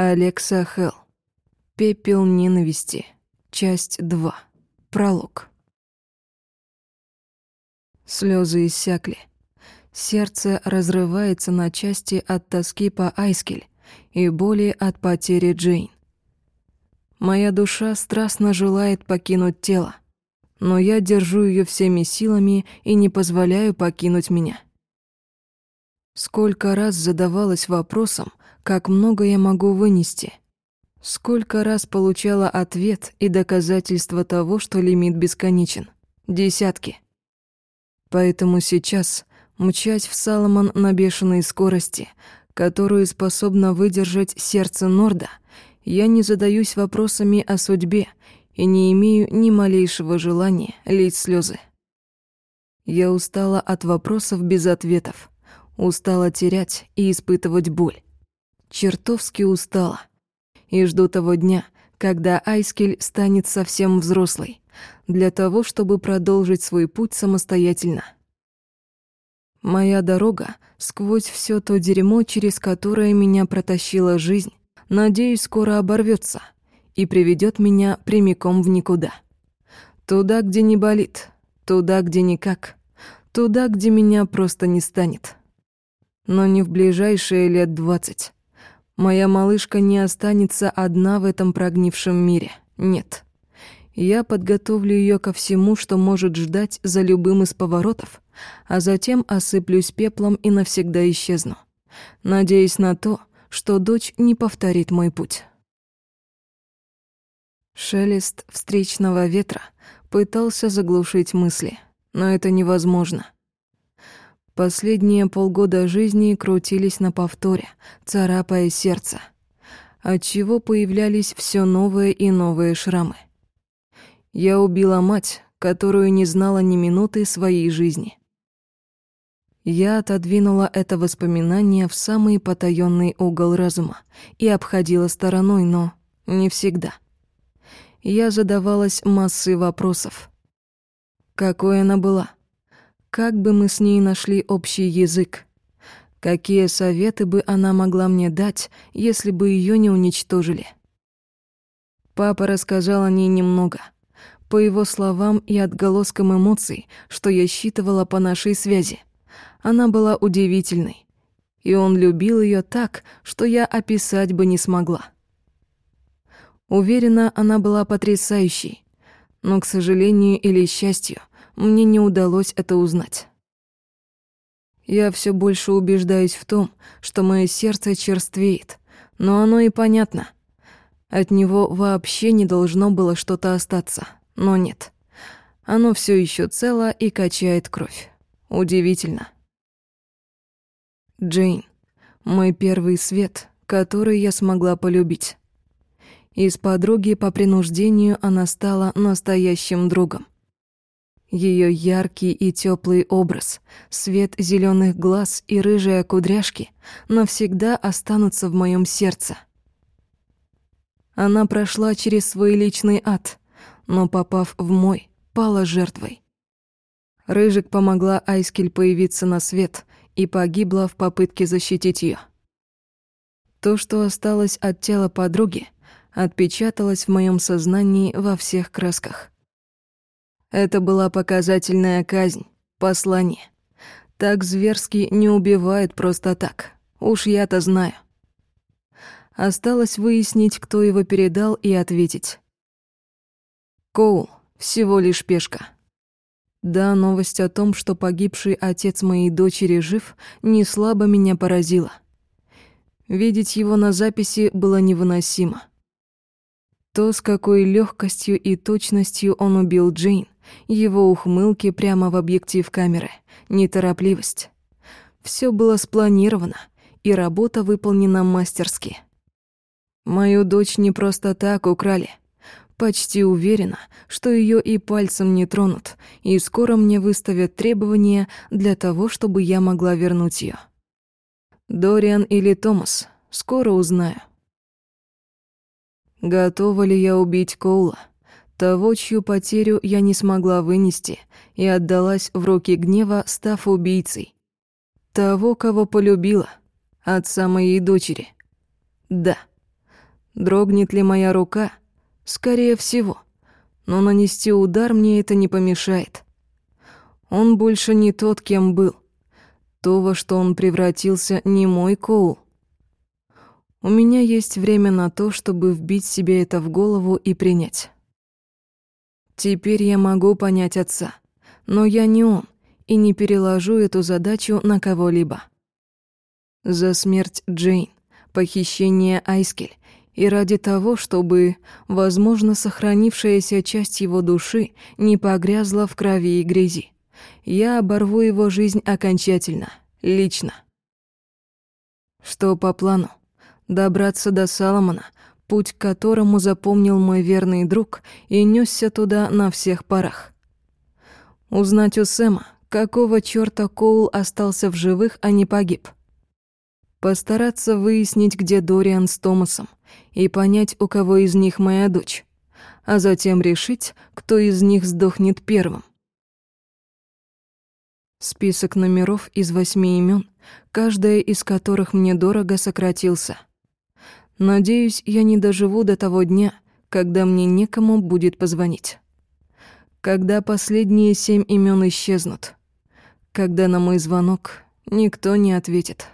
Алекса Хелл. Пепел ненависти. Часть 2. Пролог. Слезы иссякли. Сердце разрывается на части от тоски по Айскель и боли от потери Джейн. Моя душа страстно желает покинуть тело, но я держу ее всеми силами и не позволяю покинуть меня. Сколько раз задавалась вопросом, как много я могу вынести. Сколько раз получала ответ и доказательство того, что лимит бесконечен. Десятки. Поэтому сейчас, мчась в Саломон на бешеной скорости, которую способно выдержать сердце Норда, я не задаюсь вопросами о судьбе и не имею ни малейшего желания лить слезы. Я устала от вопросов без ответов, устала терять и испытывать боль. Чертовски устала. И жду того дня, когда Айскель станет совсем взрослой, для того, чтобы продолжить свой путь самостоятельно. Моя дорога сквозь все то дерьмо, через которое меня протащила жизнь, надеюсь, скоро оборвется и приведет меня прямиком в никуда. Туда, где не болит, туда, где никак, туда, где меня просто не станет. Но не в ближайшие лет двадцать. Моя малышка не останется одна в этом прогнившем мире. Нет. Я подготовлю ее ко всему, что может ждать за любым из поворотов, а затем осыплюсь пеплом и навсегда исчезну, надеясь на то, что дочь не повторит мой путь. Шелест встречного ветра пытался заглушить мысли, но это невозможно. Последние полгода жизни крутились на повторе, царапая сердце, отчего появлялись все новые и новые шрамы. Я убила мать, которую не знала ни минуты своей жизни. Я отодвинула это воспоминание в самый потаённый угол разума и обходила стороной, но не всегда. Я задавалась массой вопросов. Какой она была? Как бы мы с ней нашли общий язык? Какие советы бы она могла мне дать, если бы её не уничтожили? Папа рассказал о ней немного — по его словам и отголоскам эмоций, что я считывала по нашей связи. Она была удивительной. И он любил ее так, что я описать бы не смогла. Уверена, она была потрясающей. Но, к сожалению или счастью, мне не удалось это узнать. Я все больше убеждаюсь в том, что мое сердце черствеет, но оно и понятно. От него вообще не должно было что-то остаться но нет. Оно все еще цело и качает кровь. Удивительно. Джейн, мой первый свет, который я смогла полюбить. Из подруги по принуждению она стала настоящим другом. Ее яркий и теплый образ, свет зеленых глаз и рыжие кудряшки навсегда останутся в моем сердце. Она прошла через свой личный ад, но, попав в мой, пала жертвой. Рыжик помогла Айскель появиться на свет и погибла в попытке защитить ее. То, что осталось от тела подруги, отпечаталось в моем сознании во всех красках. Это была показательная казнь, послание. Так зверски не убивают просто так. Уж я-то знаю. Осталось выяснить, кто его передал, и ответить. Коул — всего лишь пешка. Да, новость о том, что погибший отец моей дочери жив, не слабо меня поразила. Видеть его на записи было невыносимо. То, с какой легкостью и точностью он убил Джейн, его ухмылки прямо в объектив камеры, неторопливость. Все было спланировано, и работа выполнена мастерски. Мою дочь не просто так украли — Почти уверена, что ее и пальцем не тронут, и скоро мне выставят требования для того, чтобы я могла вернуть ее. Дориан или Томас, скоро узнаю. Готова ли я убить Коула? Того, чью потерю я не смогла вынести и отдалась в руки гнева, став убийцей. Того, кого полюбила, отца моей дочери. Да, Дрогнет ли моя рука? Скорее всего. Но нанести удар мне это не помешает. Он больше не тот, кем был. То, во что он превратился, не мой Коул. У меня есть время на то, чтобы вбить себе это в голову и принять. Теперь я могу понять отца, но я не он и не переложу эту задачу на кого-либо. За смерть Джейн, похищение Айскель и ради того, чтобы, возможно, сохранившаяся часть его души не погрязла в крови и грязи. Я оборву его жизнь окончательно, лично. Что по плану? Добраться до Саломона, путь к которому запомнил мой верный друг и несся туда на всех парах. Узнать у Сэма, какого чёрта Коул остался в живых, а не погиб. Постараться выяснить, где Дориан с Томасом, и понять, у кого из них моя дочь, а затем решить, кто из них сдохнет первым. Список номеров из восьми имен, каждая из которых мне дорого сократился. Надеюсь, я не доживу до того дня, когда мне некому будет позвонить. Когда последние семь имен исчезнут. Когда на мой звонок никто не ответит.